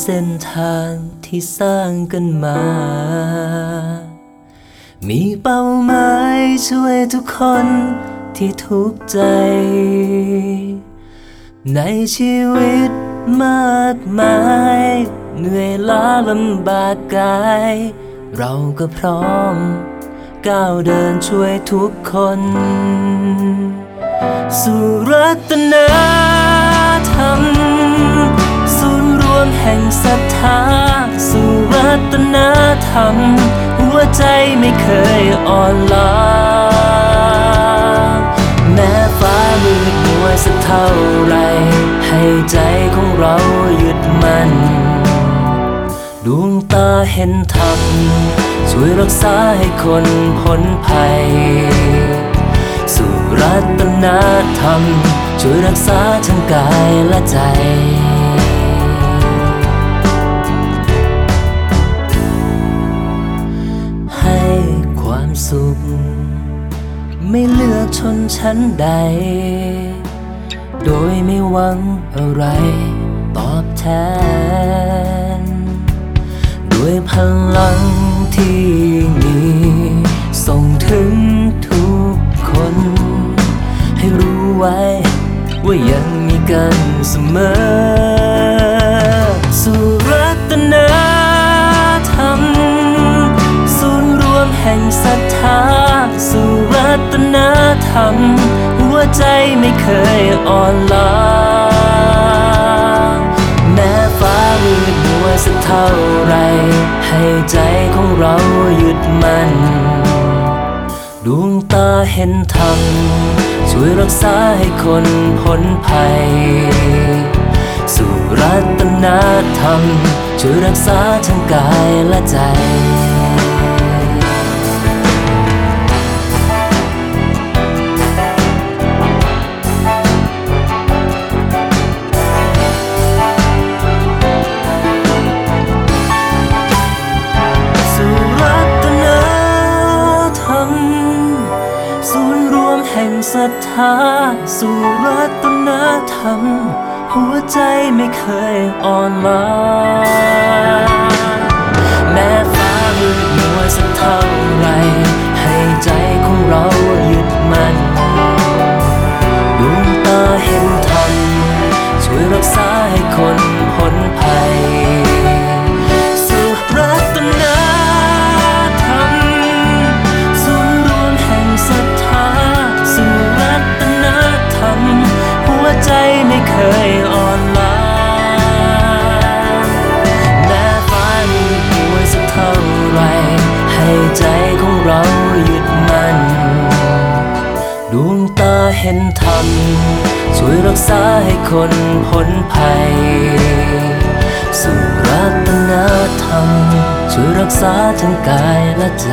เส้นทางที่สร้างกันมา มีเป้าหมายช่วยทุกคนที่ทุกข์ใจ ในชีวิตมากมาย เหนื่อยล้าลำบากกาย เราก็พร้อม ก้าวเดินช่วยทุกคน สุรัตนาธรรม ห่งศรัทธาสุรัตนธรรม หัวใจไม่เคยอ่อนล้าแม้ฟ้ามืดมัวสักเท่าไร ให้ใจของเราหยุดมัน่นดวงตาเห็นธรรม ช่วยรักษาให้คนพ้นภัย สุรัตนาธรรม ช่วยรักษาทั้งกายและใจ สุข ไม่เลือกชนชั้นใด โดยไม่หวังอะไรตอบแทน ด้วยพลังที่มีส่งถึงทุกคน ให้รู้ไว้ ว่ายังมีกันเสมอสุ นาธรรมหัวใจไม่เคยอ่อนล้าแม้ฟ้ามืดมัวสักเท่าไร ให้ใจของเราหยุดมัน่นดวงตาเห็นธรรมช่วยรักษาให้คนพ้นภัย สุรัตนาธรรม ช่วยรักษาทั้งกายและใจ ศรัทธาสู่รัตนธรรม หัวใจไม่เคยอ่อนล้าแม้ฟ้ามืดมัวสักเท่าไร เห็นธรรมช่วยรักษาให้คนพ้นภัย สุรัตนธรรมช่วยรักษาทั้งกายและใจ